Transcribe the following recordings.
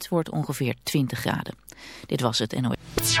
wind wordt ongeveer 20 graden. Dit was het NOS.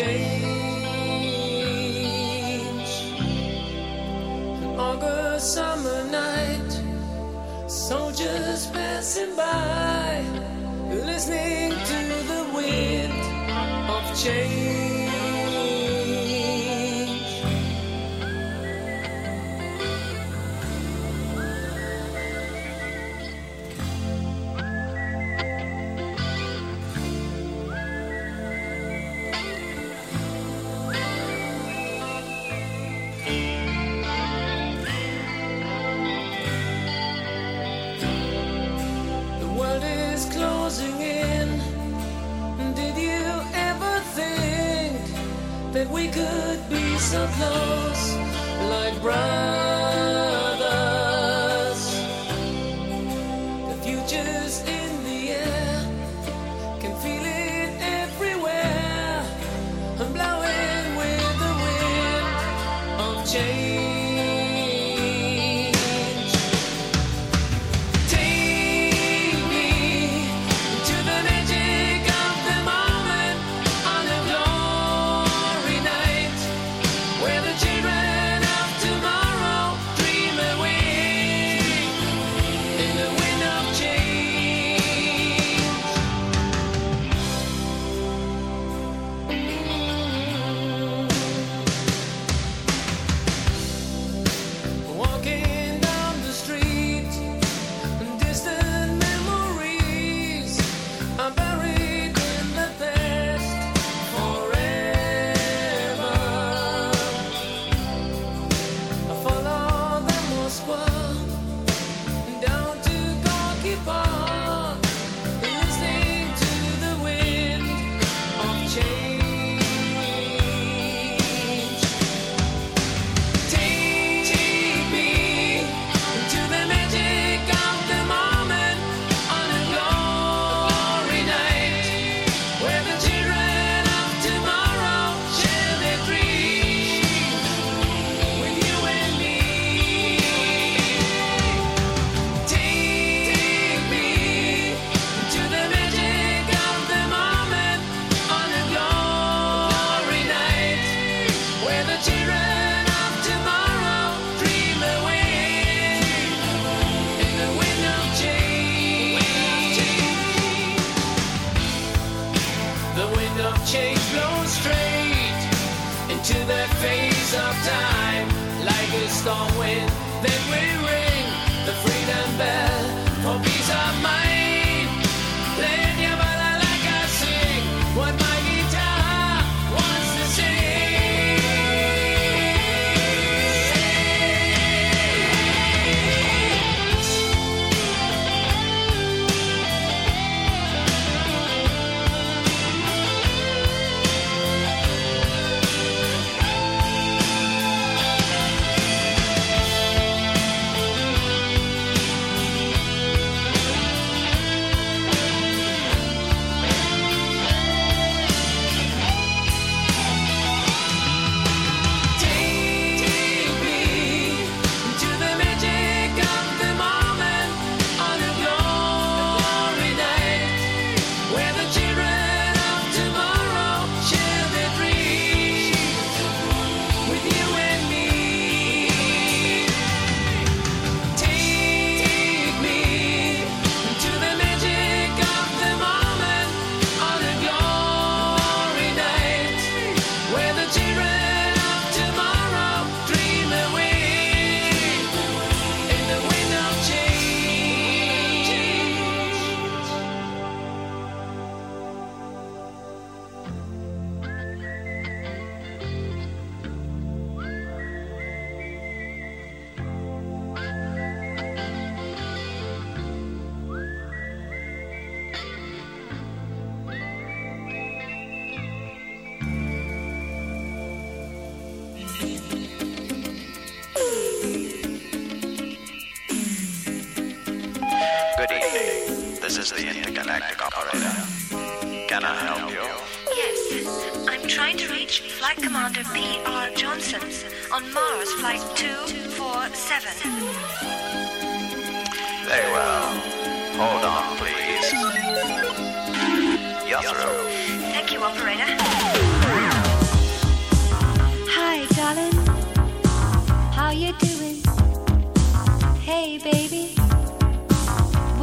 Of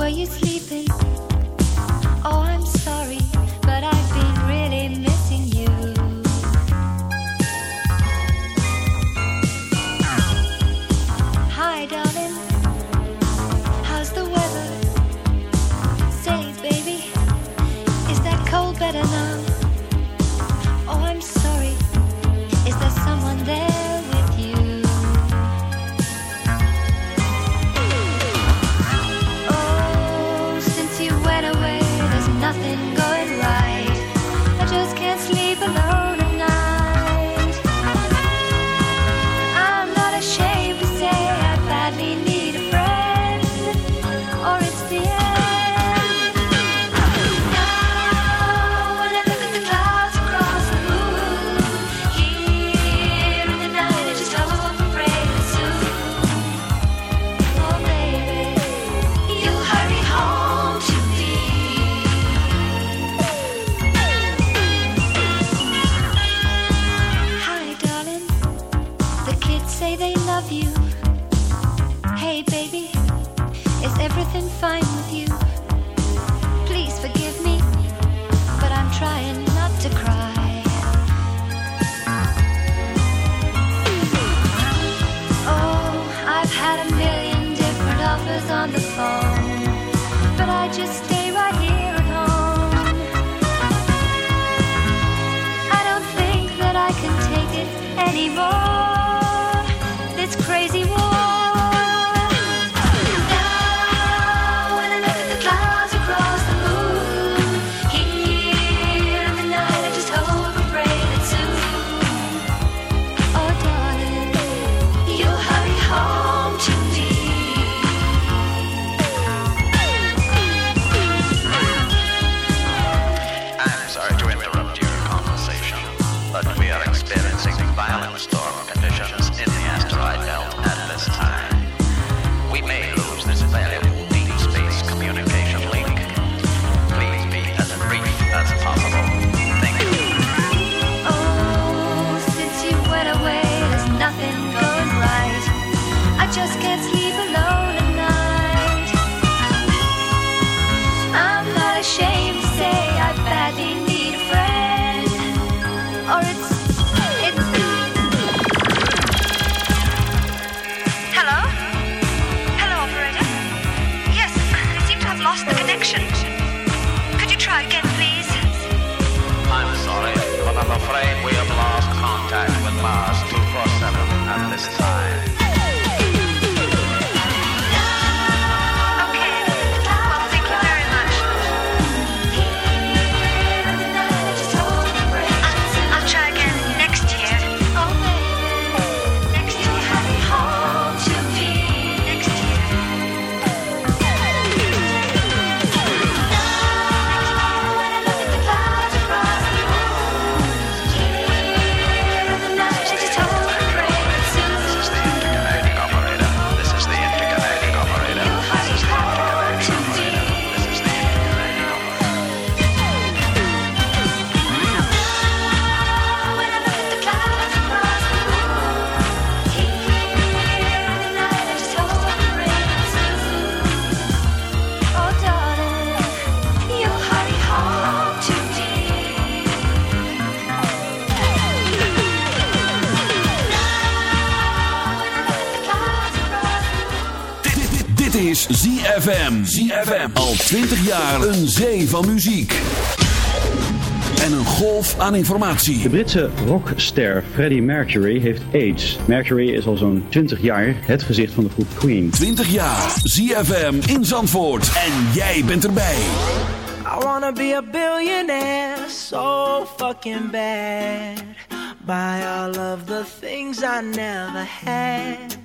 Were you sleeping? Is ZFM. ZFM. Al 20 jaar een zee van muziek. En een golf aan informatie. De Britse rockster Freddie Mercury heeft AIDS. Mercury is al zo'n 20 jaar het gezicht van de groep Queen. 20 jaar. ZFM in Zandvoort. En jij bent erbij. I wanna be a billionaire so fucking bad. Buy all of the things I never had.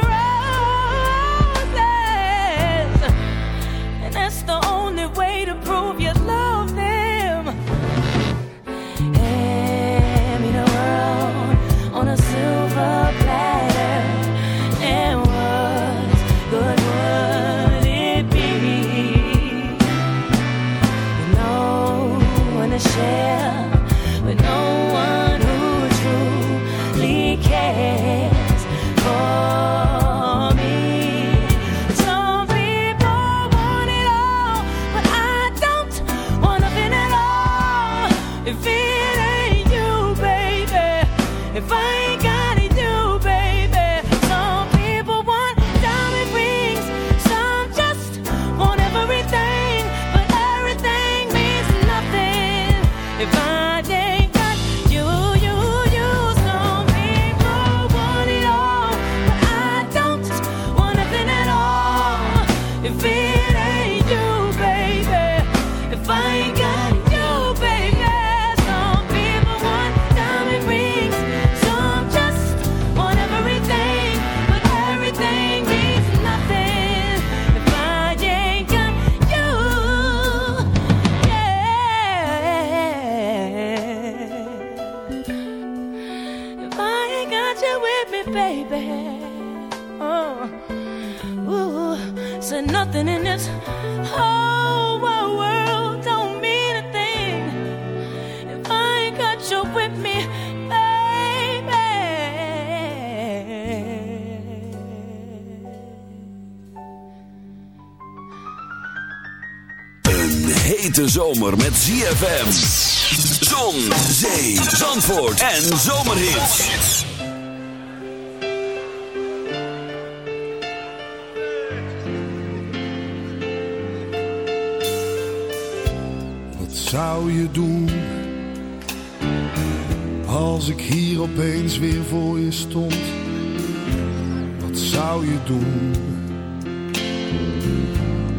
De zomer met ZFM. Zon, zee, zandvoort en zomerhits. Wat zou je doen? Als ik hier opeens weer voor je stond. Wat zou je doen?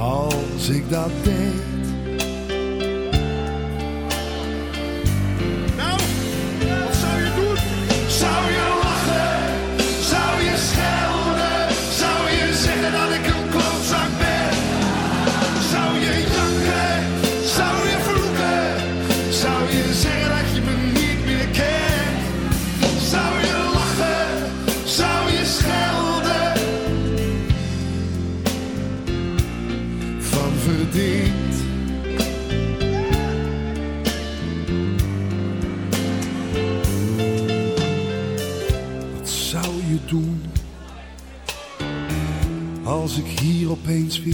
als ik dat deed.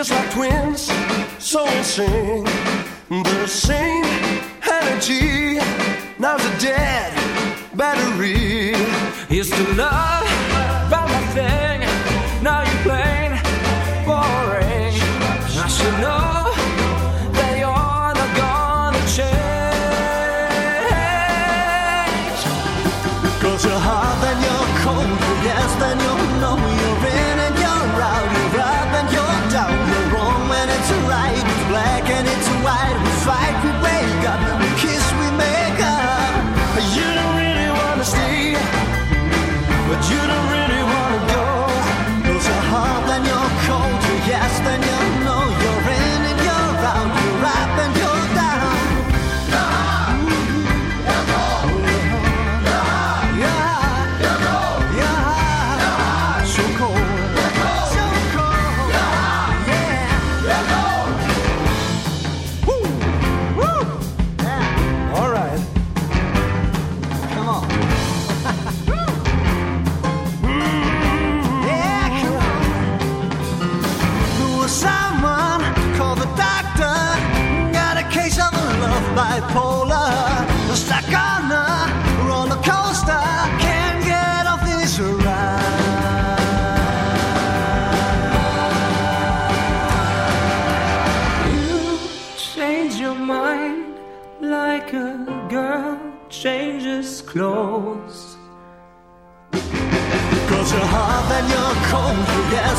just like twins, so we sing the same energy. Now's a dead battery. Used to love about my thing. Now you're playing boring. I should know. close. Cause you're hot and you're cold, yes,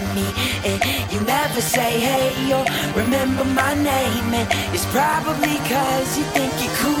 you never say hey or remember my name, and it's probably cause you think you're cooler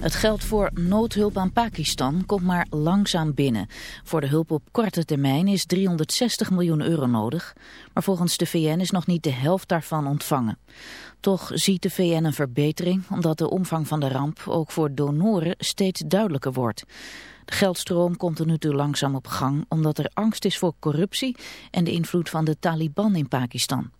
Het geld voor noodhulp aan Pakistan komt maar langzaam binnen. Voor de hulp op korte termijn is 360 miljoen euro nodig. Maar volgens de VN is nog niet de helft daarvan ontvangen. Toch ziet de VN een verbetering omdat de omvang van de ramp ook voor donoren steeds duidelijker wordt. De geldstroom komt er nu toe langzaam op gang omdat er angst is voor corruptie en de invloed van de Taliban in Pakistan.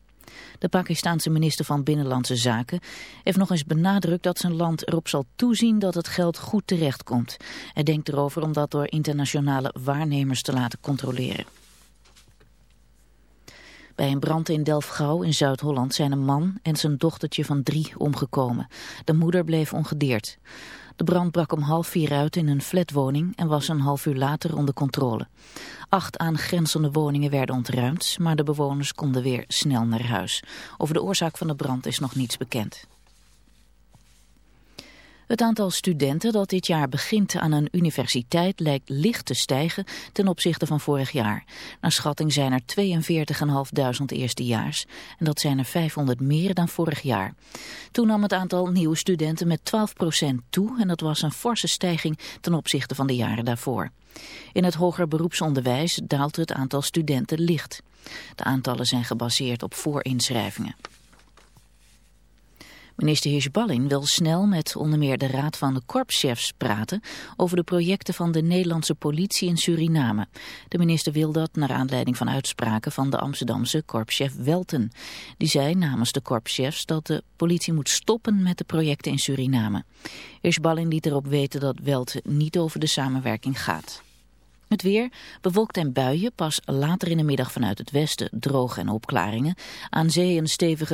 De Pakistanse minister van Binnenlandse Zaken heeft nog eens benadrukt dat zijn land erop zal toezien dat het geld goed terechtkomt. Hij denkt erover om dat door internationale waarnemers te laten controleren. Bij een brand in Delfgauw in Zuid-Holland zijn een man en zijn dochtertje van drie omgekomen. De moeder bleef ongedeerd. De brand brak om half vier uit in een flatwoning en was een half uur later onder controle. Acht aangrenzende woningen werden ontruimd, maar de bewoners konden weer snel naar huis. Over de oorzaak van de brand is nog niets bekend. Het aantal studenten dat dit jaar begint aan een universiteit lijkt licht te stijgen ten opzichte van vorig jaar. Naar schatting zijn er 42.500 eerstejaars en dat zijn er 500 meer dan vorig jaar. Toen nam het aantal nieuwe studenten met 12% toe en dat was een forse stijging ten opzichte van de jaren daarvoor. In het hoger beroepsonderwijs daalt het aantal studenten licht. De aantallen zijn gebaseerd op voorinschrijvingen. Minister Hirschballin wil snel met onder meer de Raad van de Korpschefs praten over de projecten van de Nederlandse politie in Suriname. De minister wil dat naar aanleiding van uitspraken van de Amsterdamse korpschef Welten. Die zei namens de korpschefs dat de politie moet stoppen met de projecten in Suriname. Hirschballin liet erop weten dat Welten niet over de samenwerking gaat. Het weer, bewolkt en buien, pas later in de middag vanuit het westen droog en opklaringen. Aan zee een stevige